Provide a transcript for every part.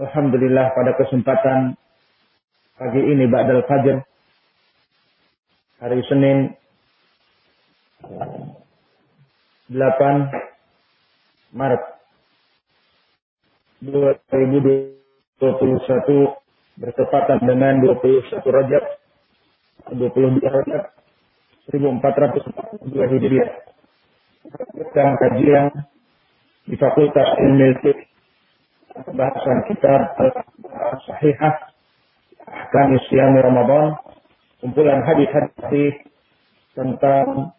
Alhamdulillah pada kesempatan pagi ini Ba'dal Fajr hari Senin 8 Maret 2021 bertepatan dengan 21 Rajab 22 Rajab 1442 Hijriah. Kita kajian di Fakultas Ilmu bahasan kitab Sahihah Ahkam Islam Ramadan kumpulan hadis-hadis tentang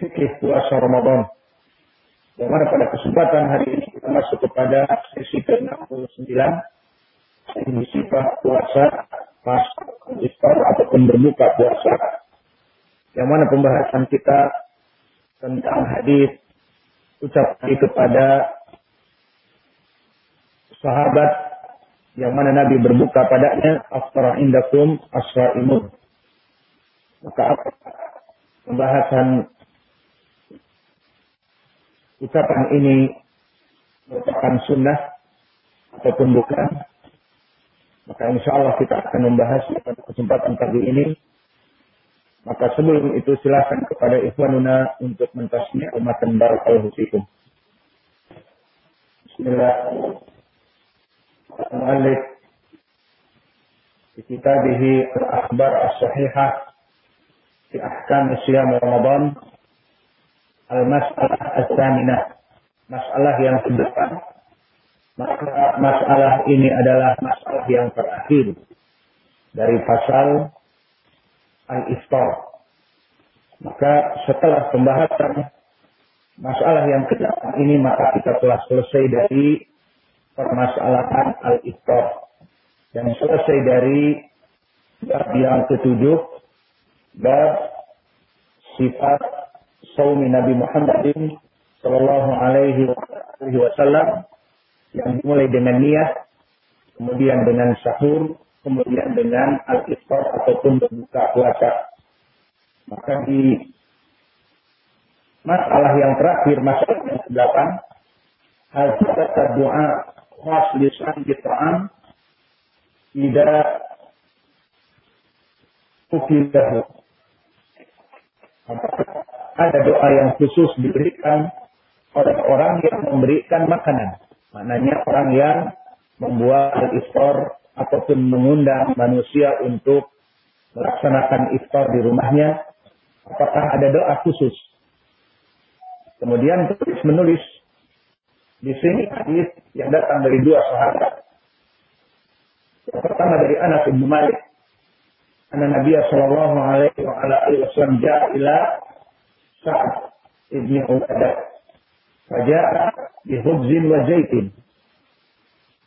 fikih puasa Ramadan. Yang mana pada kesempatan hari ini kita masuk kepada sesi ke-69 ini sifat puasa pas iftar ataupun berbuka puasa. Yang mana pembahasan kita tentang hadis ucapan kepada sahabat yang mana Nabi berbuka padanya aftara indakum asraimun. Maka apa pembahasan ucapan ini merupakan sunnah ataupun bukan? Maka insya Allah kita akan membahas pada kesempatan pagi ini. Maka sebelum itu silakan kepada ikhwanuna untuk mentasmi umatan barakallahu fikum. Bismillahirrahmanirrahim. المؤلف في كتابه الأخبار الصحيحة في أحكام صيام رمضان المسألة الثامنة masalah yang kedepan maka masalah ini adalah masalah yang terakhir dari pasal al-iftar maka setelah pembahasan masalah yang kedepan ini maka kita telah selesai dari permasalahan al-iftar. Yang selesai dari bab yang ketujuh, bab sifat saumi Nabi Muhammadin Sallallahu Alaihi Wasallam yang dimulai dengan niat, kemudian dengan sahur, kemudian dengan al-iftar ataupun berbuka puasa. Maka di masalah yang terakhir, masalah yang ke-8, hal doa khas lisan ta'am tidak ukilahu. Ada doa yang khusus diberikan oleh orang yang memberikan makanan. Maknanya orang yang membuat al-iftar ataupun mengundang manusia untuk melaksanakan iftar di rumahnya. Apakah ada doa khusus? Kemudian tulis menulis di sini hadis yang datang dari dua sahabat. Yang pertama dari Anas bin Malik. Anna Nabi sallallahu alaihi wa ala alihi wasallam ja'a ila Sa'ad ibn Ubadah. Faja'a bihubzin wa jaitin.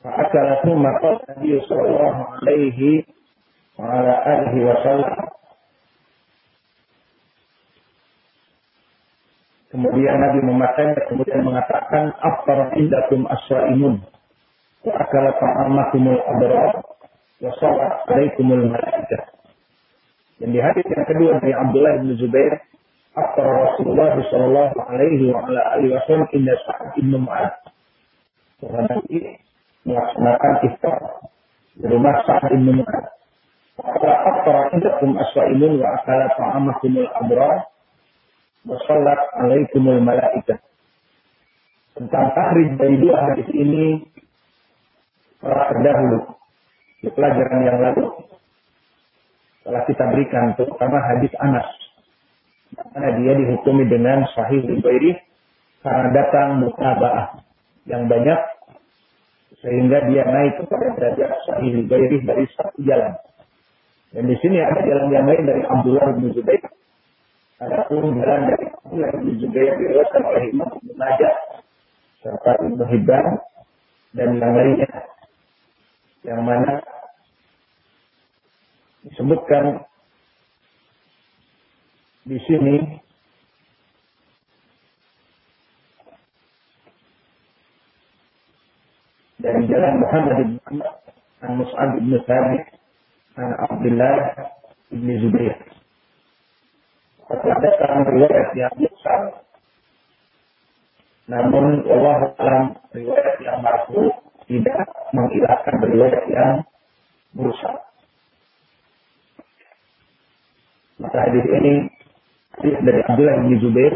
فأكل ثم قال النبي صلى الله عليه وعلى آله وسلم Kemudian Nabi memakannya, kemudian mengatakan, Aftar indakum asra'imun. Wa akala ta'amakumul abrar. Wa salat alaikumul malaikah. Dan di hadis yang kedua dari Abdullah bin Zubair, Aftar Rasulullah sallallahu alaihi wa ala alihi wasallam inda Sa'ad ibn Mu'ad. Karena Nabi melaksanakan iftar di rumah Sa'ad ibn Mu'ad. Maka aftar indakum asra'imun wa akala ta'amakumul abrar Wasallat alaikumul malaikat. Tentang tahrid dari dua hadis ini telah terdahulu di pelajaran yang lalu telah kita berikan terutama hadis Anas karena dia dihukumi dengan sahih ribairi karena datang mutaba'ah yang banyak sehingga dia naik kepada derajat sahih ribairi dari satu jalan. Dan di sini ada jalan yang lain dari Abdullah bin Zubair Adapun jalan dari Abdullah bin Zubair diriwayatkan oleh Imam Ibnu Majah serta Ibnu Hibban dan yang lainnya? Yang mana? Disebutkan di sini dari jalan Muhammad bin Muhammad Mus'ab bin Thabit an Abdullah bin Zubair. Ada dalam riwayat yang besar namun Allah dalam riwayat yang marfu tidak mengilahkan riwayat yang merusak. Maka hadis ini hadis dari Abdullah bin Zubair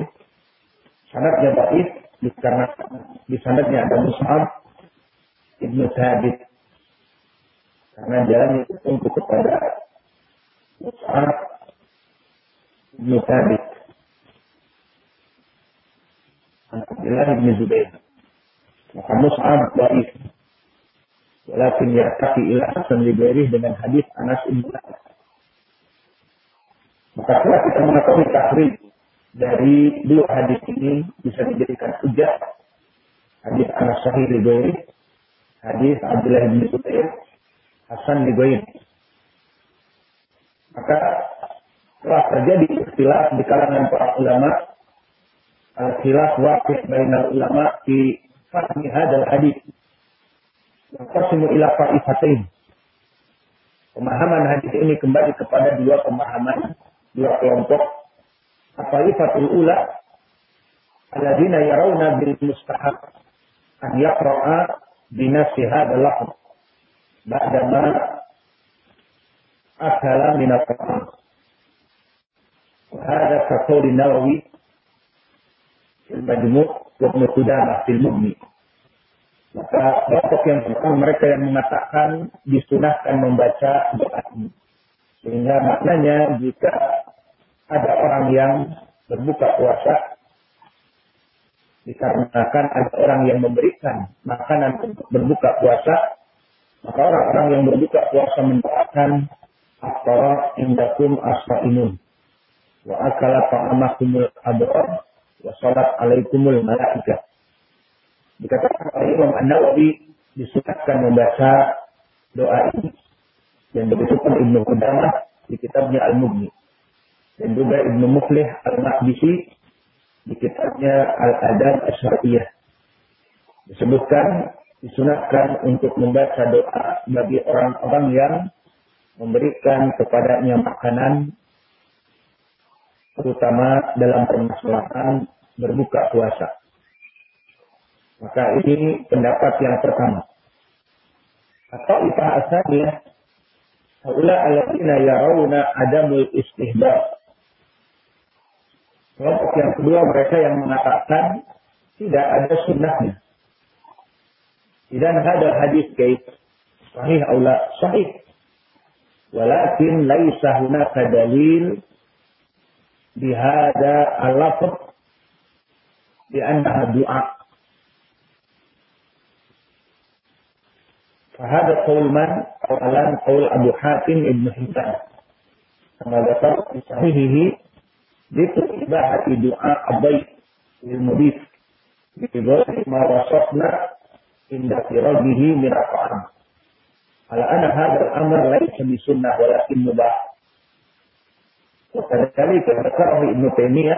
sanadnya baik karena di sanadnya ada Mus'ab Ibnu Thabit karena jalan untuk kepada Mus'ab Ibnu Thabit Abdullah bin Zubair. Maka Mus'ab baik. Walakin ya'taki ila Hasan Libairih dengan hadis Anas Ibn maka setelah kita mengetahui takrir dari dua hadis ini bisa dijadikan hujah. Hadis Anas Sahih Libairi, hadis Abdullah bin Zubair, Hasan Libairi. Maka telah terjadi istilah di kalangan para ulama al-khilaf waqif bainal ulama di fahmi hadal hadis. Yang ila fa'ifatain. Pemahaman hadis ini kembali kepada dua pemahaman dua kelompok At-Taifatul Ula alladzina yarawna bil mustahab an yaqra'a bi nafsi hadzal lafz ba'dama akala min. وهذا كقول النووي في المجموع وابن قدامة في المغني maka kelompok yang pertama mereka yang mengatakan disunahkan membaca doa ini. Sehingga maknanya jika ada orang yang berbuka puasa dikarenakan ada orang yang memberikan makanan untuk berbuka puasa, maka orang-orang yang berbuka puasa mendoakan Aftara indakum asfa'imun wa akala ta'amakumul abrar wa salat alaikumul malaikah. Dikatakan oleh Imam An-Nawawi disunatkan membaca doa ini dan begitu pun Ibnu Qudamah di kitabnya Al-Mughni. Dan juga Ibnu Muflih Al-Maqdisi di kitabnya Al-Adab Asyariyah. Disebutkan disunatkan untuk membaca doa bagi orang-orang yang memberikan kepadanya makanan terutama dalam permasalahan berbuka puasa. Maka ini pendapat yang pertama. Atau ipah asalnya Haula alladzina yarawna adamul istihbab. Kelompok yang kedua mereka yang mengatakan tidak ada sunnahnya. Dan ada hadis kait sahih aula sahih. Walakin laisa hunaka dalil bihada al-lafz bi annaha du'a فهذا قول من؟ أولا قول أبو حاتم ابن حبان كما ذكر في صحيحه ذكر إباحة دعاء الضيف للمضيف بغير ما وصفنا عند فرجه من الطعام على أن هذا الأمر ليس بسنة ولكن مباح وكذلك ذكره ابن تيمية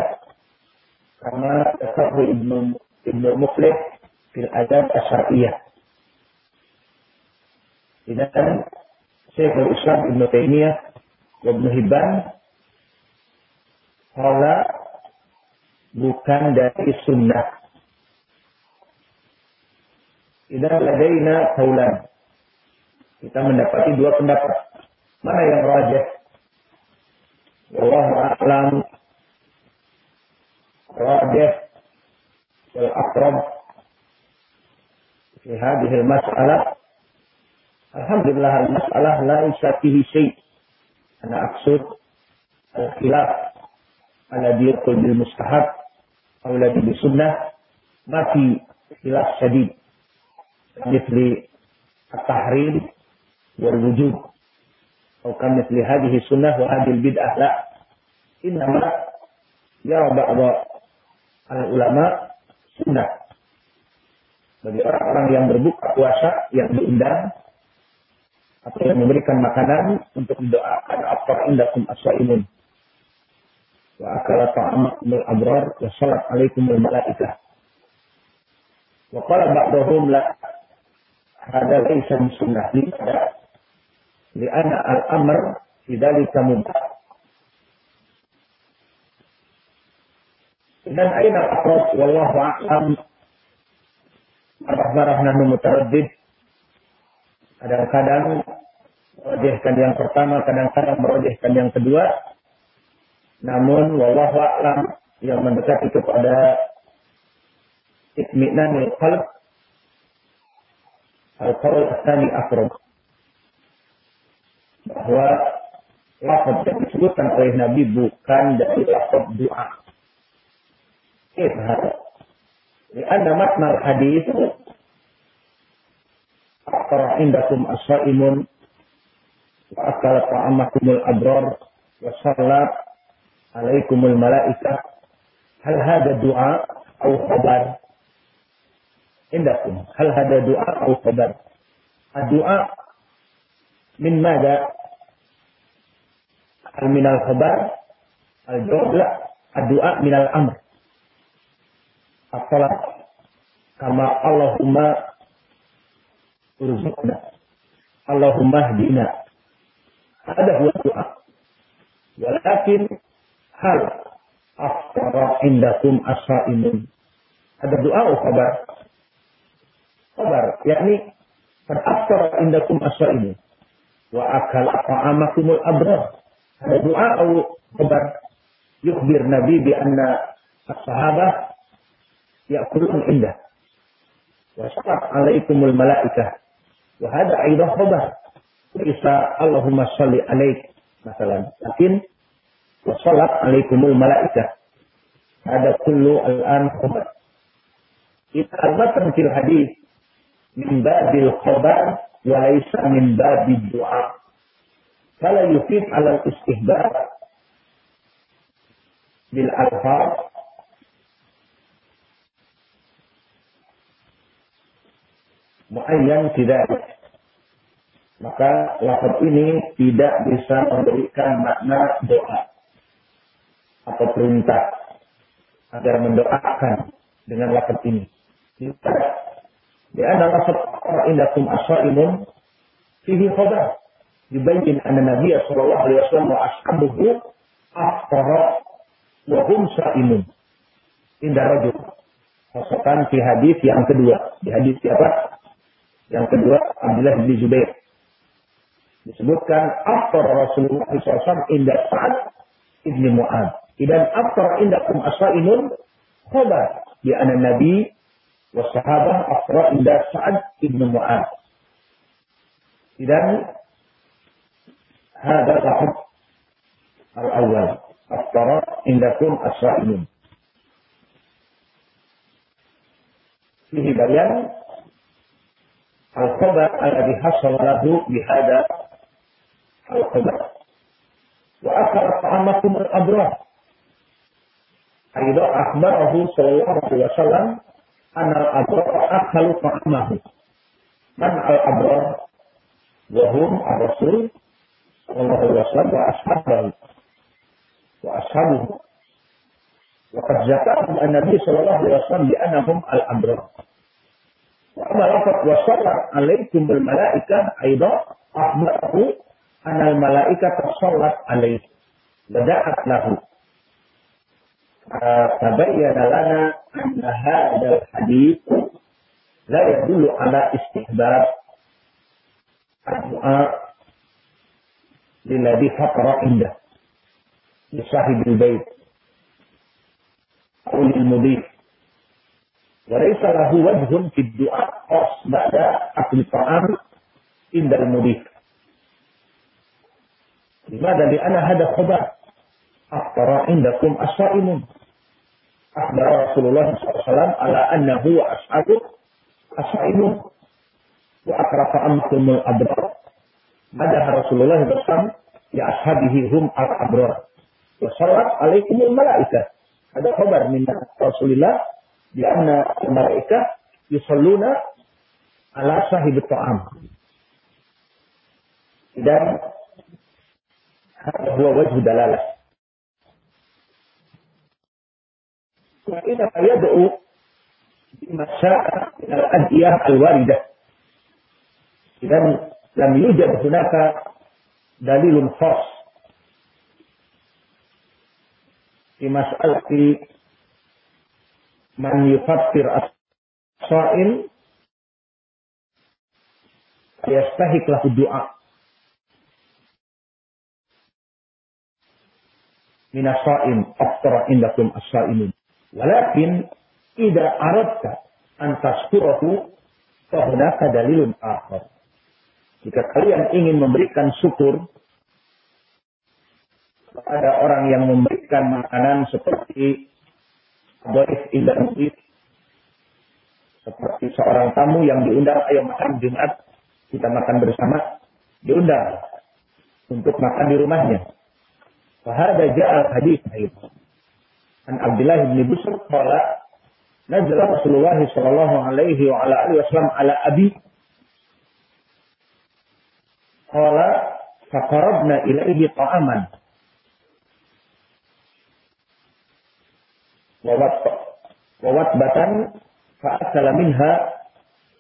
كما ذكره ابن ابن مفلح في الآداب الشرعية Sedangkan Syekhul Islam Ibn Taimiyah Ibn Hibban Kala bukan dari sunnah. Tidak ladaina kaulan. Kita mendapati dua pendapat. Mana yang rajah? Wallahu a'lam. Rajah wal aqrab fi hadhihi al-mas'alah Alhamdulillah masalah laisa fihi syai. Ana aksud al-khilaf ala yaqul bil mustahab aw la bil sunnah ma fi khilaf syadid. مثل التحريم والوجوب أو كمثل هذه السنة وهذه البدعة لا Inama ya ba'da ulama sunnah. Bagi orang-orang yang berbuka puasa, yang diundang, atau yang memberikan makanan untuk mendoakan apa indakum aswa'imun. Wa akala ta'amakumul abrar wa salat alaikumul malaikah. Wa kala ba'dahum la hada laysa sunnah Lihada. Li'ana al-amr idhalika mubah. Dan aina al-aqrab wallahu a'lam marah-marah nahnu mutaraddid kadang-kadang merojehkan yang pertama, kadang-kadang merojehkan yang kedua. Namun, wallahu a'lam yang mendekat itu pada itmi'nanil qalb al-qawl asani afrod. Bahwa lafaz yang disebutkan oleh Nabi bukan dari lafaz doa. Kira Lianna makna hadis Akara indakum as-saimun وأكل طعامكم الأبرار وصلى عليكم الملائكة هل هذا دعاء أو خبر عندكم هل هذا دعاء أو خبر الدعاء من ماذا هل من الخبر الجواب لا الدعاء من الأمر apalah kama Allahumma urzuqna? Allahumma hdina. Ada dua doa. Walakin hal aftara indakum as-saimun ada doa atau kabar. Kabar yakni kan qad indakum as-saimun wa akal ta'amakumul abrah ada doa atau kabar. Yukbir nabi bi anna as-sahabah يأكلون عنده وشرط عليكم الملائكة وهذا أيضا خبر bisa Allahumma sholli alaik masalah. Lakin wassalat alaikumul malaikah. Ada kullu al-an khabar. Itu arbatan fil hadis min babil khabar wa laisa min babil du'a. Fala yufid ala istihbar muayyan tidak maka lafaz ini tidak bisa memberikan makna doa atau perintah agar mendoakan dengan lafaz ini. Di antara lafaz indakum asaimun fihi khabar yubayyin anna Nabi sallallahu alaihi wasallam wa ashabuhu aftara wa hum saimun. Indah rajul. Khasatan di hadis yang kedua. Di hadis siapa? Yang kedua Abdullah bin Zubair disebutkan aftar Rasulullah SAW indah Sa'ad ibni Mu'ad. Dan aftar indakum asaimun khabar di anak Nabi wa sahabah aftar indah Sa'ad ibni Mu'ad. Dan هذا لفظ الأول أفطر عندكم الصائمون فيه بيان الخبر الذي حصل له بهذا الخبر وأكل طعامكم الأبرار أيضا أخبره صلى الله عليه وسلم أن الأبرار أكلوا طعامه من الأبرار وهم الرسول صلى الله عليه وسلم وأصحابه وأصحابه وقد ذكرهم النبي صلى الله عليه وسلم بأنهم الأبرار وأما لفظ وصلى عليكم الملائكة أيضا أخبره anal malaikat sholat alaih. Wada'at lahu. Tabayyana lana anna hadal hadith la yadullu ala istihbab doa lilladhi fatara indah li sahibil bait أو للمضيف وليس له وجه في الدعاء خاص بعد أكل الطعام عند المضيف لماذا؟ لأن هذا خبر أفطر عندكم الصائمون أخبر رسول الله صلى الله عليه وسلم على أنه وأصحابه الصائمون وأقرأ أمكم الأبرار مدح رسول الله صلى الله عليه وسلم لأصحابه هم الأبرار وصلت عليكم الملائكة هذا خبر من رسول الله بأن الملائكة يصلون على صاحب الطعام Dan هذا هو وجه دلالة وإنما يدعو بما شاء من الأدعية الواردة إذا لم يوجد هناك دليل خاص في مسألة man yufattir as-sa'il yastahik lahu du'a. Min as-sa'im aftara indakum as-sa'imin walakin idza aradta an tashkurahu fa hunaka dalilun akhar. Jika kalian ingin memberikan syukur kepada orang yang memberikan makanan seperti Boris Ibrahim seperti seorang tamu yang diundang ayo makan Jumat kita makan bersama diundang untuk makan di rumahnya فهذا جاء الحديث أيضا عن عبد الله بن بشر قال نزل رسول الله صلى الله عليه وعلى آله وسلم على أبي wawat batan faat salaminha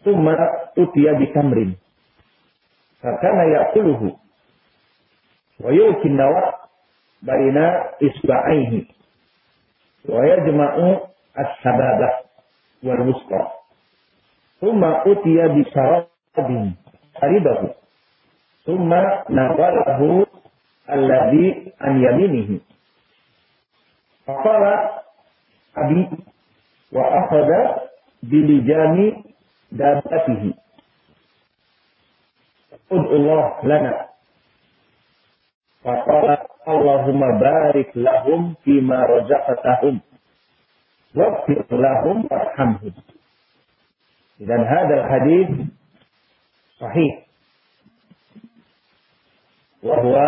tuma utia bitamrin. Fakana yakuluhu. Wa yukin nawat barina isba'aihi. Wa yajma'u as-sababah wal musta. Tuma utia bisarabin aridahu. Tuma nawalahu alladhi an yaminihi. Fakala abi wa akhadha bilijani dabatihi Allah lana faqala Allahumma barik lahum fima razaqtahum waghfir lahum warhamhum. Dan hadal hadis sahih. Wahwa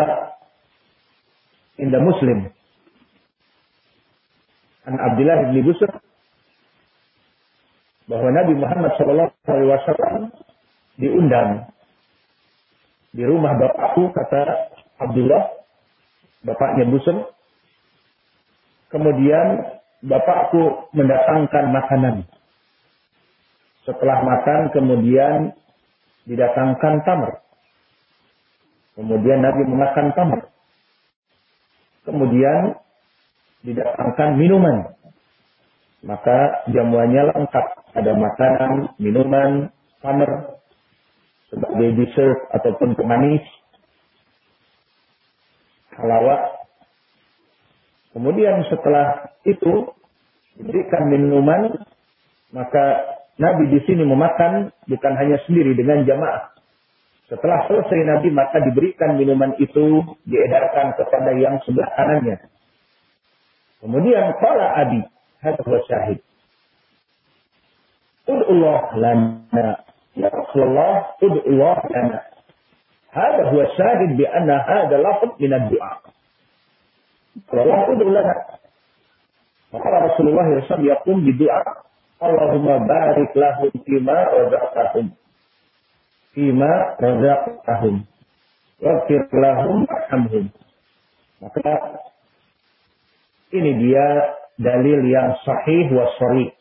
inda Muslim. An Abdullah bin Busr bahwa Nabi Muhammad sallallahu alaihi wasallam diundang di rumah bapakku kata Abdullah bapaknya busur. Kemudian bapakku mendatangkan makanan. Setelah makan kemudian didatangkan tamar. Kemudian Nabi memakan tamar. Kemudian didatangkan minuman. Maka jamuannya lengkap. Ada makanan, minuman, tamar, sebagai dessert ataupun pemanis halawat. Kemudian setelah itu diberikan minuman, maka Nabi di sini memakan bukan hanya sendiri dengan jamaah. Setelah selesai Nabi maka diberikan minuman itu diedarkan kepada yang sebelah kanannya. Kemudian kala abi hadwa syahid. Ud'ullah lana. Ya Rasulullah, ud'ullah lana. Hada huwa syahid bi anna hada lafad minad du'a. Maka Rasulullah SAW yakum di doa. Allahumma barik lahum fima razaqtahum. Fima razaqtahum. Wafir lahum arhamhum. Maka ini dia dalil yang sahih wa sharih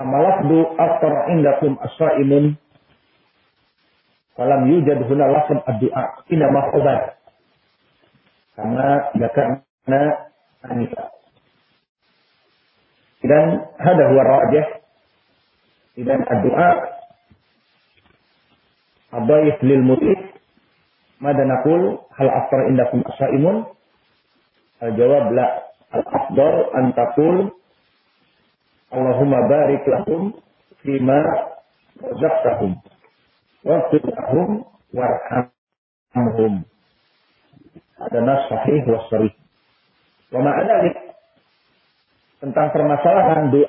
amalafdu aftar indakum as-saimun Falam yujad huna lafad ad-du'a. Ina mahubat. Karena karena anisa. Dan hada huwa rajih. Dan ad-du'a Abayih lil mutif. Mada nakul hal aftar indakum asaimun? Al jawab la. Al afdar antakul Allahumma barik lahum fima razaqtahum waqfir lahum warhamhum. Ada nas sahih wa sharih. Wa ma adalik tentang permasalahan doa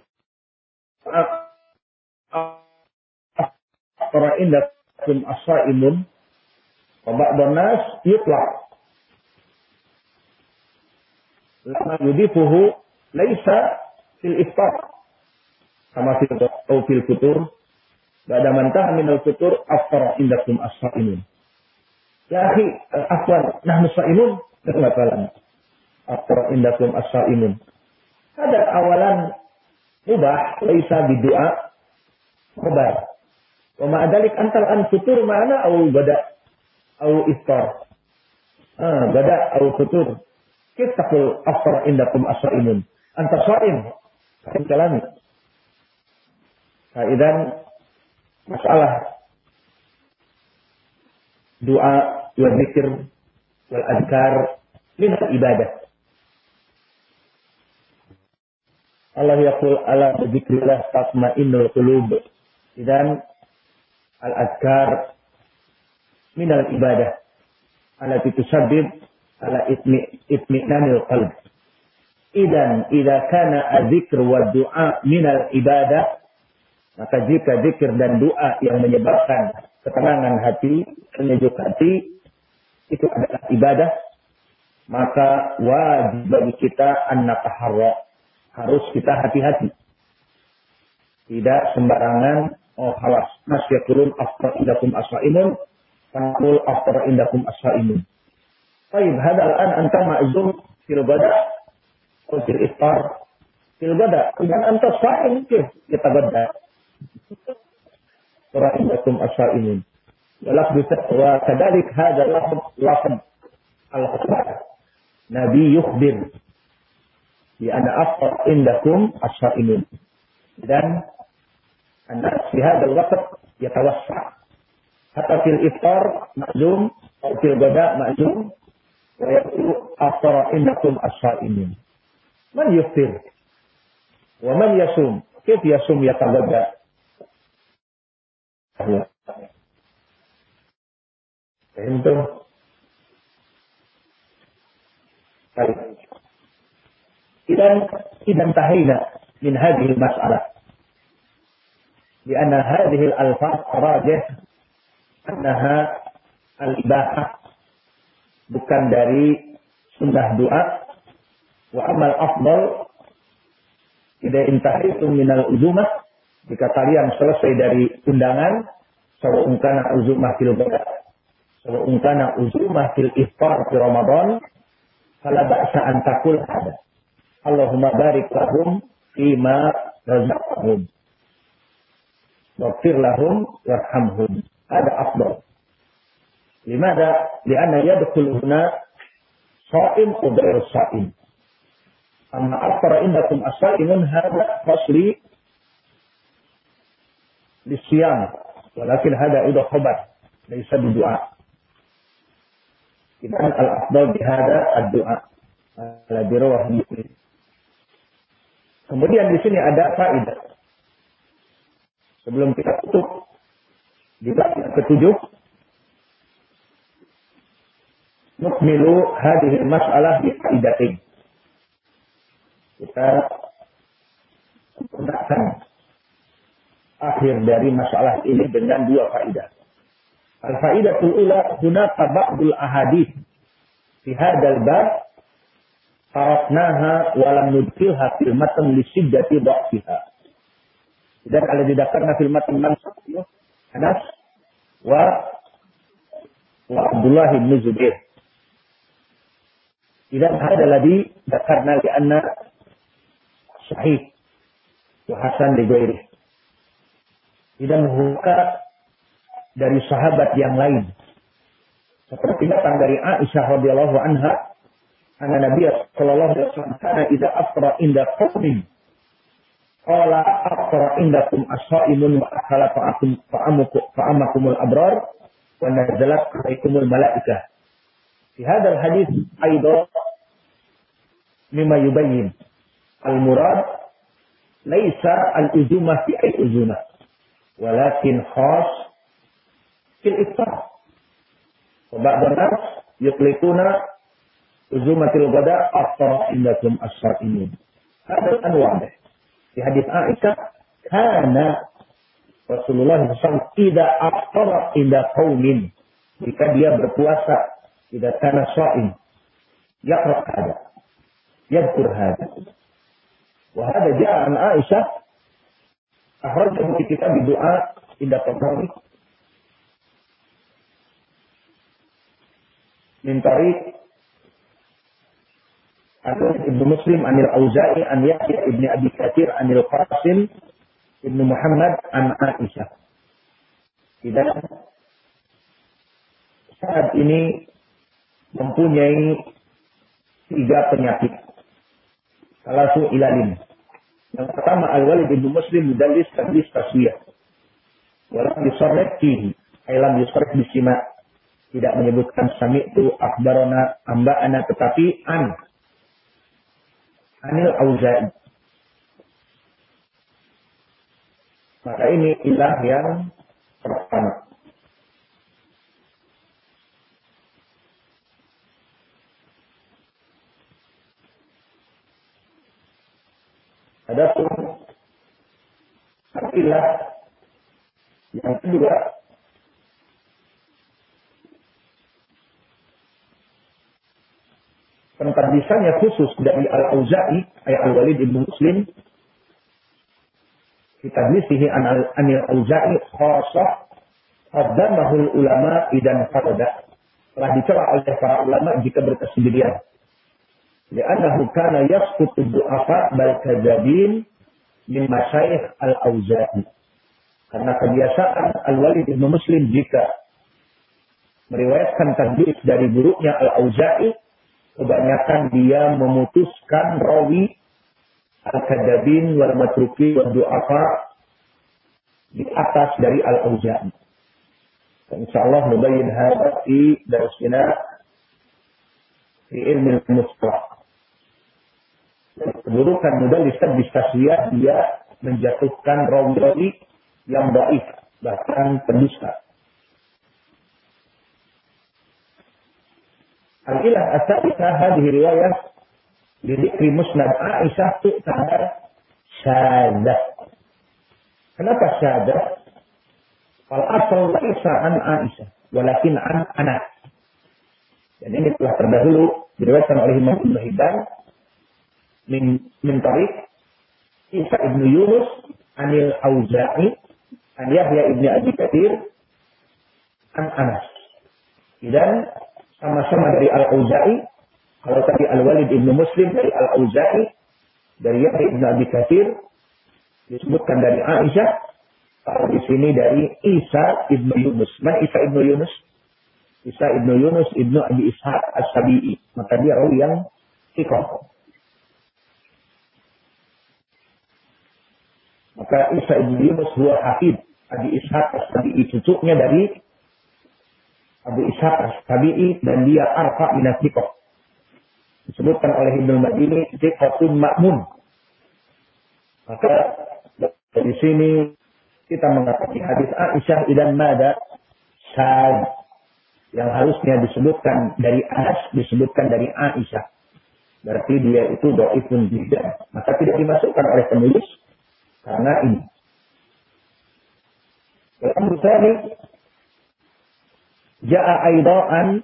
Para indakum asaimun wa ba'dhan nas yutlaq lama yudifuhu laisa fil iftar kama fil fil futur Ba'da man taha min al-futur afara indakum as-saimun. Ya akhi, afwan, nahnu saimun. Enggak salah. Afara indakum as-saimun. Ada awalan mubah, laisa bidu'a, khabar. Wa ma'adalik antal an futur ma'ana au bada au iftar. Ah, bada au futur. Kif taqul afara indakum as-saimun. Anta saim. Kalami. Nah, idan masalah doa wal zikir wal adkar min ibadah. Allah yaqul ala dzikrillah tatma'innul qulub. Idan al-adkar min al-ibadah. Alati tusabbib ala itmi itmi'nanil qalb. Idan idza kana adzikr wa du'a min al-ibadah maka jika zikir dan doa yang menyebabkan ketenangan hati, penyejuk hati, itu adalah ibadah, maka wajib bagi kita an Harus kita hati-hati. Tidak sembarangan, oh halas. Mas yakulun aftar indakum aswa'imun, fakul aftar indakum aswa'imun. Baik, hada al-an anta ma'zum fil bada, fil iftar, fil bada. Dan anta sa'im, kita bada. ورحمكم الصائمين ولفظ وكذلك هذا لفظ لفظ الخطبة نبي يخبر بأن أفطر عندكم الصائمين dan الناس في هذا الوقت يتوسع حتى في الإفطار مأزوم أو في الغداء مأزوم ويقول أفطر عندكم الصائمين من يفطر ومن يصوم كيف يصوم يتغدى فهمتم؟ طيب إذا إذا انتهينا من هذه المسألة لأن هذه الألفاظ راجح annaha al-ibahah. Bukan dari sunnah doa. Wa amal afdal. Tidak itu minal uzumah. Jika kalian selesai dari undangan sawa'un kana uzumah fil ghada sawa'un kana uzumah fil iftar fi ramadan fala ba'sa antakul hada. Allahumma barik lahum fima razaqahum. Waghfir lahum warhamhum. Ada afdal. Limada? Lianna yadkhul huna sha'im wa ghairu sha'im. Amma akthara indakum as-sa'imun hada fasli للصيام ولكن هذا أيضا خبر ليس بدعاء إذا الأفضل بهذا الدعاء الذي رواه مسلم Kemudian di sini ada faedah. Sebelum kita tutup yang ketujuh, nukmilu hadhihi masalah bi faidatin. Kita sempurnakan akhir dari masalah ini dengan dua faedah. Al-faidatul ula hunaka ba'dul ahadith fi hadzal bab taraknaha wa lam nudkhilha fil matan li shiddati dha'fiha. Dan kalau didakarna fil matan Anas wa wa Abdullah bin Zubair. Idan hada ladhi dzakarna li anna sahih wa hasan li ghairi. Idan huka dari sahabat yang lain. Seperti datang dari Aisyah radhiyallahu anha, anna Nabi sallallahu alaihi wasallam kana idza afra inda qawmin qala afra indakum as-saimun wa akala fa'akum fa'amukum fa'amakumul abrar wa nazalat alaikumul malaikah. Fi hadzal hadis aidan mimma yubayyin al-murad laisa al-uzumah fi ay uzumah walakin khas fil iftar. Ba'da nas yutlikuna uzumatil gada aftar indakum as-sa'imin. Hadal anwa di hadis Aisyah, karena Rasulullah SAW tidak aftar tidak kaumin. Jika dia berpuasa, tidak karena so'im. ya hada. ya hada. Wahada ja'an Aisyah. Ahrajahu kita berdoa tidak pemori. Mintari tariq Ibnu Muslim anil Auza'i an Yahya ibni Abi Kathir anil Qasim ibnu Muhammad an Aisyah. Tidak saat ini mempunyai tiga penyakit. Salah satu ilalin. Yang pertama al-walid ibnu Muslim mudallis tadlis taswiyah. Walam yusorret fihi. Ailam yusorret bisima tidak menyebutkan sami itu akbarona amba'ana tetapi an anil auza'i. Maka ini ilah yang pertama. Ada pun ilah yang kedua pentadbisannya khusus dari Al-Auza'i, ay Al-Walid ibn Muslim, kitadlisihi an anil Auza'i khasah qaddamahul ulama idan farada. Telah dicela oleh para ulama jika berkesendirian. Li'annahu kana yasqutu du'afa bal kadzabin min masyayikh al-Auza'i. Karena kebiasaan Al-Walid ibn Muslim jika meriwayatkan tadbis dari buruknya Al-Auza'i kebanyakan dia memutuskan rawi al-kadabin wal matruki wal du'afa di atas dari al-auza'i. Insyaallah nubayyin hadha fi darsina fi ilmi al-mustalah. Keburukan mudallis di taswiyah dia menjatuhkan rawi-rawi yang baik bahkan pendusta. Al-ilah as-sabita hadhihi riwayah Bidikri musnad Aisyah tu'tabar syadah. Kenapa syadah? Al asal laisa an Aisyah, walakin an anak. Dan ini telah terdahulu diriwayatkan oleh Imam Ibn Hibban min, min tarik Isa ibnu Yunus anil Auza'i an Yahya ibni Abi Kathir an Anas. Dan sama-sama dari Al-Auza'i. Kalau tadi Al-Walid ibnu Muslim dari Al-Auza'i, dari Yahya ibnu Abi Kathir, disebutkan dari Aisyah, kalau di sini dari Isa ibnu Yunus. Man Isa ibnu Yunus? Isa ibnu Yunus ibnu Abi Ishaq as-Sabi'i. Maka dia rawi yang sikoh. Maka Isa ibnu Yunus huwa hafid. Abi Ishaq as-Sabi'i cucunya dari Abu Ishaq Tabi'i dan dia arfa min Disebutkan oleh Ibnu Madini Zikotun Ma'mun. Maka dari sini kita mengatakan hadis Aisyah idan mada sad yang harusnya disebutkan dari Anas disebutkan dari Aisyah. Berarti dia itu do'ifun jiddan. Maka tidak dimasukkan oleh penulis karena ini. Yang ini Ja'a aidaan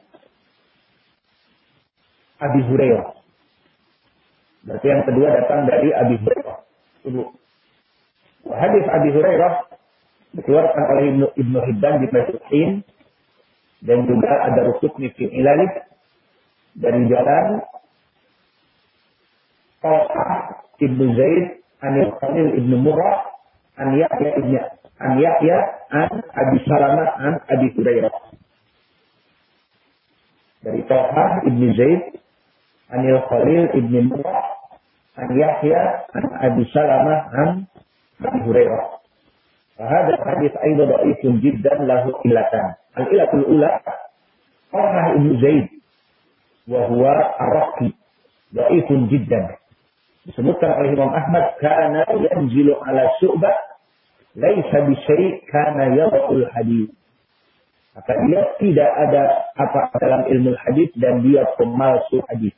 Abi Hurairah. Berarti yang kedua datang dari Abi Hurairah. Ibu. Hadis Abi Hurairah dikeluarkan oleh Ibnu, Ibnu Hibban di Masukin dan juga ada rusuk fi ilalik dari jalan Talha Ibnu Zaid Anil Khalil Ibnu Murrah An Yahya Ibnu An Yahya An Abi Salamah An Abi Hurairah dari toha ibni Zaid Anil Khalil ibni Mu'ah An Yahya An Abi Salamah An Abi Hurairah. Fahada hadis ayda da'ifun jiddan lahu ilatan. Al-ilatul ula toha ibni Zaid Wahuwa Araki Da'ifun jiddan. Disebutkan oleh Imam Ahmad karena yanjilu ala syu'bah laisa bisyai kana yadul hadis maka dia tidak ada apa dalam ilmu hadis dan dia pemalsu hadis.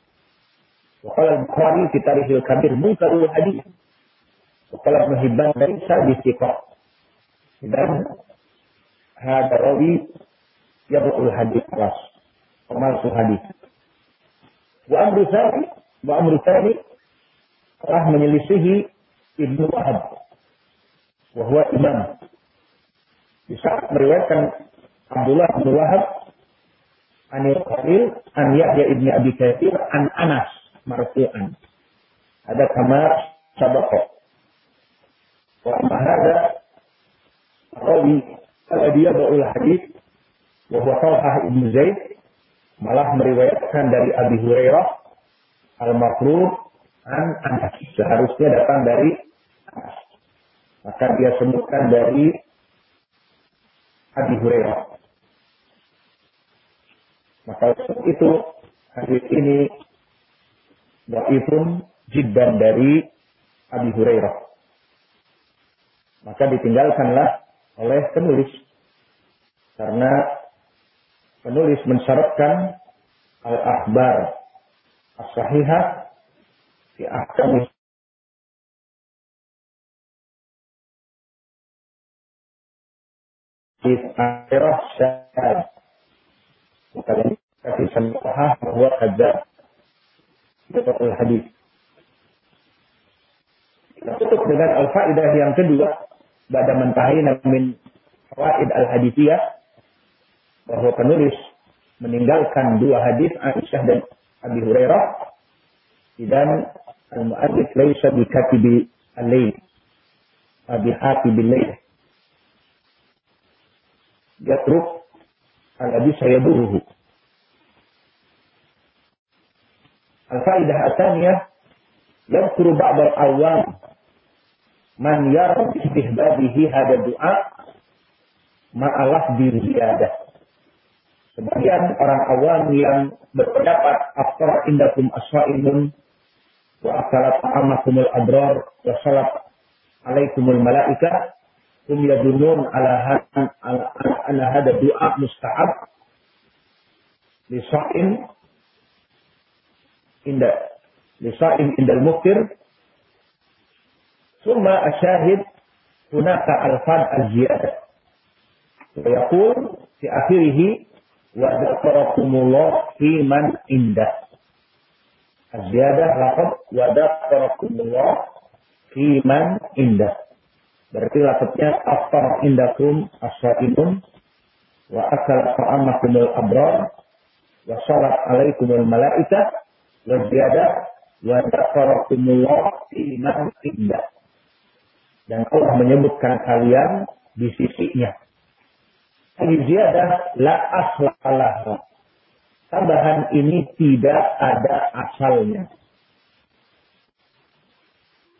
Wakala Bukhari fi Tarikhil Kabir munkarul hadis. Wakala Ibn Hibban laisa bistiqah. Dan hada rawi yabul hadis ras. Pemalsu hadis. Wa amru tsani wa amru telah menyelisihi Ibnu Wahab. Wahwa imam bisa meriwayatkan Abdullah bin Wahab Anil Khalil an Yahya ibn Abi Kathir an Anas marfu'an. Ada kamar sabaqah. Wa amma hadha rawi alladhi yada'ul hadith wa huwa Talhah ibn Zaid malah meriwayatkan dari Abi Hurairah al-Mafrud an Anas. Seharusnya datang dari Anas. Maka dia sebutkan dari Abi Hurairah. Maka itu hadis ini dhaifun jiddan dari Abi Hurairah. Maka ditinggalkanlah oleh penulis. Karena penulis mensyaratkan al-akhbar as-sahihah di ahkam di akhirah syahad. Bukan kasih sahih bahwa ada betul hadis. Kita tutup dengan al-faidah yang kedua. Bada mentahi min fawaid al-hadithiyah bahwa penulis meninggalkan dua hadis Aisyah dan Abi Hurairah dan al-mu'allif laisa bi katibi al-layl abi hatibil layl yatruk al-hadis sayaduruhu al-faidah athaniyah yadhkuru ba'd al-awam man yara istihbabihi hada du'a ma'alaf bi ziyadah. Sebagian orang awam yang berpendapat aftar indakum aswa'imun wa akalat ta'amakumul abrar wa salat alaikumul malaika hum yadunun ala ala hada du'a musta'ab lisa'in inda lisa'in indal muftir al-ziyadah wa yaqul fi akhirih wa dzakarakumullah fi man indah. Aziyadah lafaz wa dzakarakumullah fi man indah. Berarti lafaznya aftar indakum as-saimun wa akal ta'amakumul abrar wa salat alaikumul malaikah wa ziyadah wa dzakarakumullah fi man indah. Dan Allah menyebutkan kalian di sisinya ziyadah la aslalah. Tambahan ini tidak ada asalnya.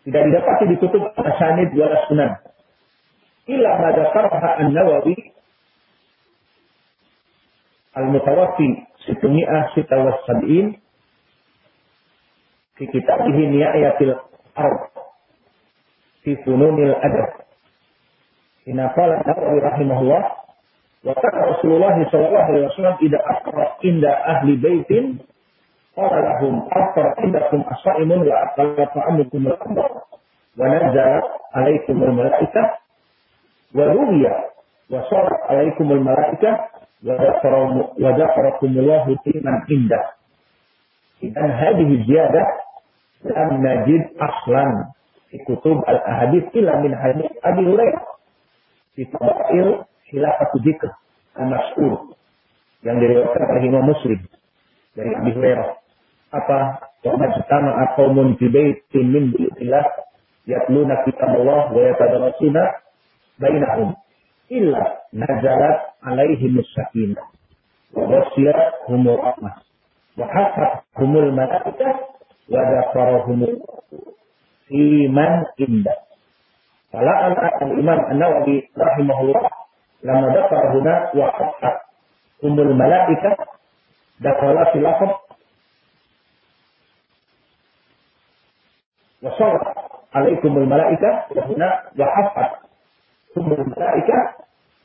Tidak didapati di kutub asanid wala sunan. Illa madzakarha an-Nawawi al-mutawaffi situmi'ah sita wa di kitab ini ni'ayatil arq Fi fununil adab. Inafala Nawawi rahimahullah. Wa qala Rasulullah sallallahu alaihi wasallam ida aqra inda ahli baitin qala lahum akra indakum asaimun wa aqra ta'amukum al-amr wa nazala alaikum al-malaikah wa ruya wa sara alaikum al-malaikah wa dhakarakum Allah timan indah. dan hadhihi ziyadah lam najid aslan di kutub al ahadis ila min hadith Abi Hurairah. Di tabail khilafat dzikr al-mas'ur yang diriwayatkan oleh Imam Muslim dari Abi Hurairah. Apa Muhammad pertama atau muntibai timin billah yatluna kitab Allah wa yatadarasuna bainahum illa nazalat alaihi sakinah wa wasiyat humur rahmah wa hasat humul malaikah wa dzakarahum fi man indah. An-Nawawi rahimahullah lama huna wa qat'at umul malaika dakhala fil lafaz wa salat alaikumul malaika wa huna wa hafat umul malaika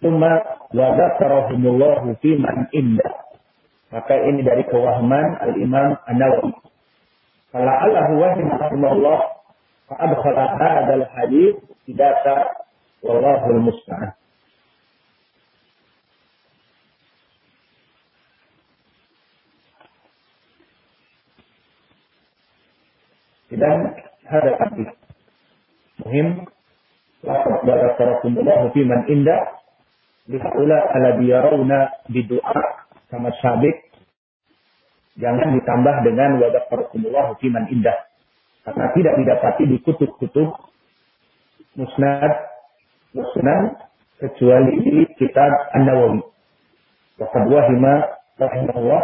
thumma wa dakarahumullahu fi man inda maka ini dari kewahaman al-Imam An-Nawawi Kala Allah wahim rahimahullah fa adkhala hadzal hadis idata wallahu al-musta'an Dan ada hadis muhim. Lafaz barakarakumullah fi man indah. Lihaula alladhi yarawna bidu'a sama sabik. Jangan ditambah dengan wa dzakarakumullah fiman indah. Karena tidak didapati di kutub-kutub musnad musnad kecuali di kitab An-Nawawi. Wa qad wahima rahimahullah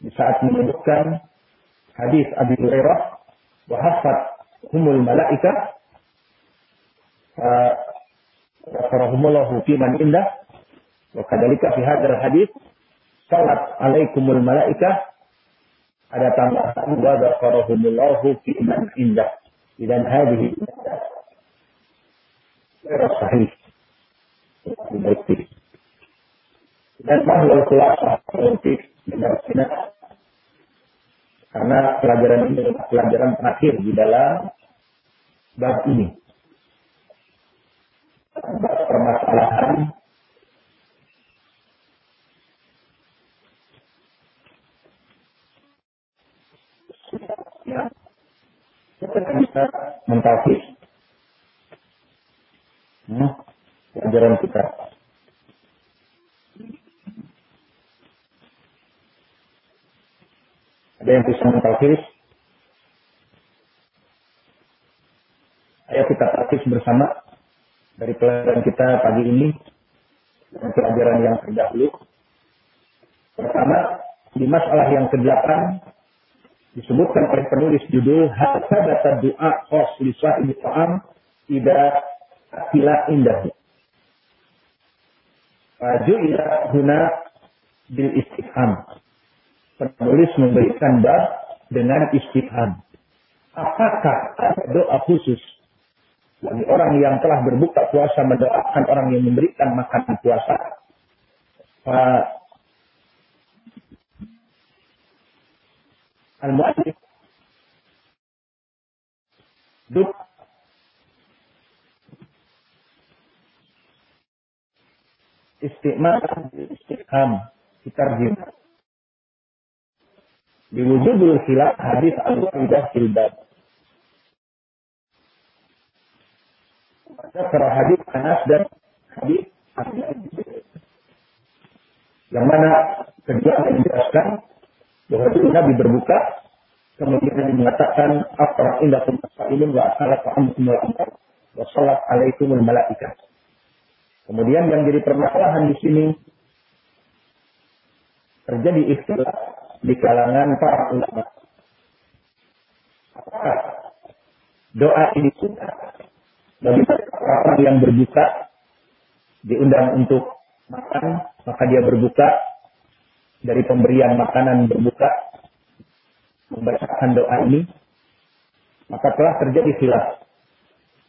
di saat menyebutkan hadis Abi Hurairah wa hafat humul malaika Rasulullah fi man indah wa kadalika fi hadis salat alaikumul malaika ada tambahan wa dzakarahumullahu fi man indah. Dan hadhihi sahih. Dan bahwa khulasa politik karena pelajaran ini adalah pelajaran terakhir di dalam bab ini. Permasalahan ya, kita bisa mentafis hmm, pelajaran kita. Ada yang bisa mentafis? Ayo kita praktis bersama dari pelajaran kita pagi ini dan pelajaran yang terdahulu. Pertama, di masalah yang ke-8 disebutkan oleh penulis judul Hakadata doa khos li sahibi ta'am ida akila indah. ila guna bil istifham. Penulis memberikan bab dengan istifham. Apakah ada doa khusus bagi orang yang telah berbuka puasa mendoakan orang yang memberikan makanan puasa. Al-Mu'alif Duk istiqmal istiqam ditarjim. Diwujudul khilaf hadis al-wa'idah fil bab. Ada hadis Anas dan hadis yang mana kedua menjelaskan bahwa Nabi berbuka kemudian mengatakan indah ini wa asala ta'amukumul amr wa salat alaikumul malaikat. Kemudian yang jadi permasalahan di sini terjadi istilah di kalangan para ulama. Apakah doa ini sunnah bagi orang yang berbuka diundang untuk makan, maka dia berbuka dari pemberian makanan berbuka membacakan doa ini maka telah terjadi khilaf.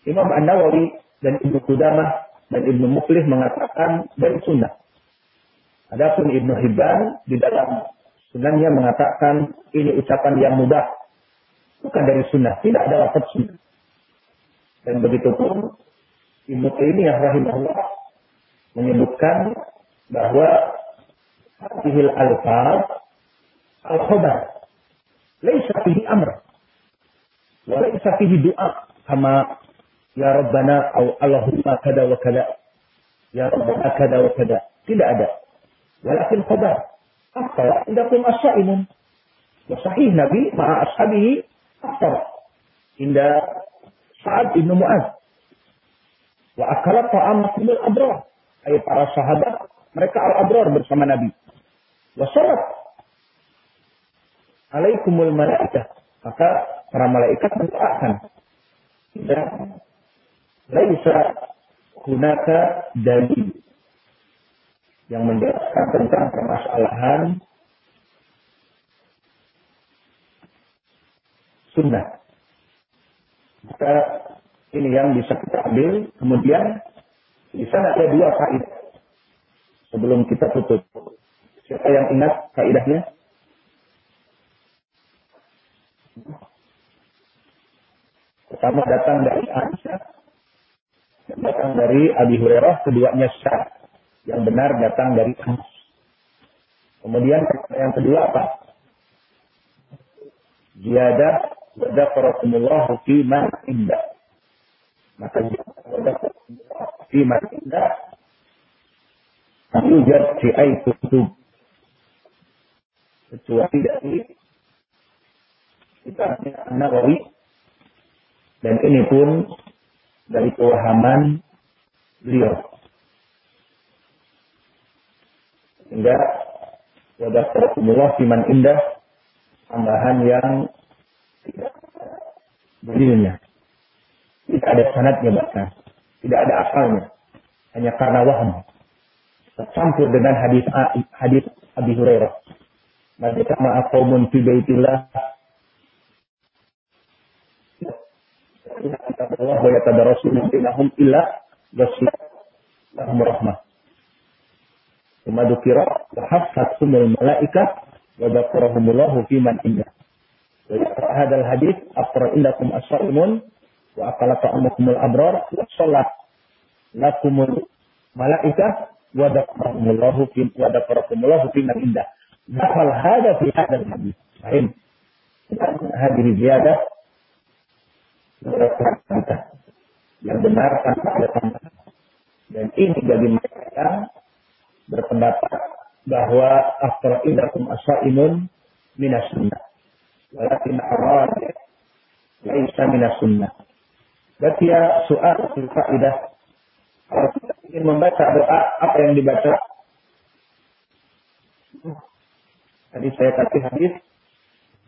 Imam An-Nawawi dan Ibnu Qudamah dan Ibnu Muflih mengatakan dari sunnah. Adapun Ibnu Hibban di dalam sunahnya mengatakan ini ucapan yang mudah bukan dari sunnah, tidak ada lafaz sunnah. Dan begitu pun Ibnu Taimiyah rahimahullah menyebutkan bahwa laisa fihi amr. Wa laisa fihi doa kama ya rabbana atau allahumma kada wa kada. Ya rabbana kada wa kada. Tidak ada. Walakin khabar aftar. Ay para sahabat, mereka al-abrar bersama Nabi. Wa salat. Alaikumul malaikah. Maka para malaikat mendoakan. Dan laisa hunaka dalil yang menjelaskan tentang permasalahan sunnah. Maka ini yang bisa kita ambil. Kemudian di sana ada dua kaidah. Sebelum kita tutup. Siapa yang ingat kaidahnya? Pertama datang dari Aisyah. Datang dari Abi Hurairah. Keduanya Syah. Yang benar datang dari Anas. Kemudian yang kedua apa? Jiadah Wadakarakumullahu fi man indah. Maka fi man indah Yujad fi ay. Kecuali dari kitabnya Nawawi. Dan ini pun dari kewahaman beliau. Sehingga wadah Rasulullah siman indah tambahan yang tidak berdirinya. Tidak ada sanatnya bahkan. Tidak ada asalnya. Hanya karena waham. Tercampur dengan hadis hadis Abi Hurairah. Maka ma'a qaumun fi baitillah Allah wa yatadarasuna bainahum illa ghasiyat lahum rahmah. Thumma dzukira wa haffathumul malaikah wa dzakarahumullahu fi man indah. Wa hadal hadis aqra indakum as-saimun wa akala ta'amukumul abrar wa shalat lakumul malaikah wa dzakarahumullahu fi wa dzakarahumullahu fi man indah. Benar tanpa ada tambahan. Dan ini bagi mereka berpendapat bahwa after idakum asaimun minas sunnah. Laisa minas sunnah. Ya soal ingin membaca doa apa yang dibaca Tadi saya kasih hadis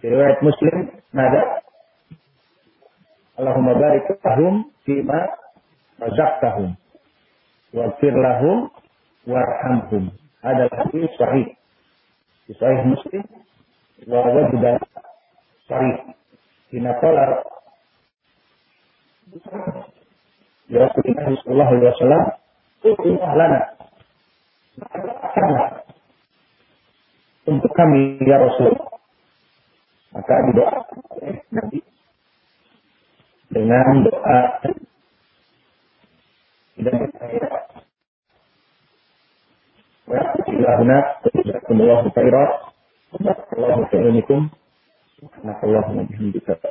riwayat Muslim nada Allahumma barik lahum fima razaqtahum waghfir lahum warhamhum. Ada hadis sahih. Di sahih Muslim wa wajda sahih. Hina qala Ya Rasulullah sallallahu alaihi wasallam, "Utulah lana." Untuk kami ya Rasul. Maka didoa Nabi dengan doa dan Ilahuna Jazakumullahu khairan. Allahu khairan Subhanallah wa bihamdika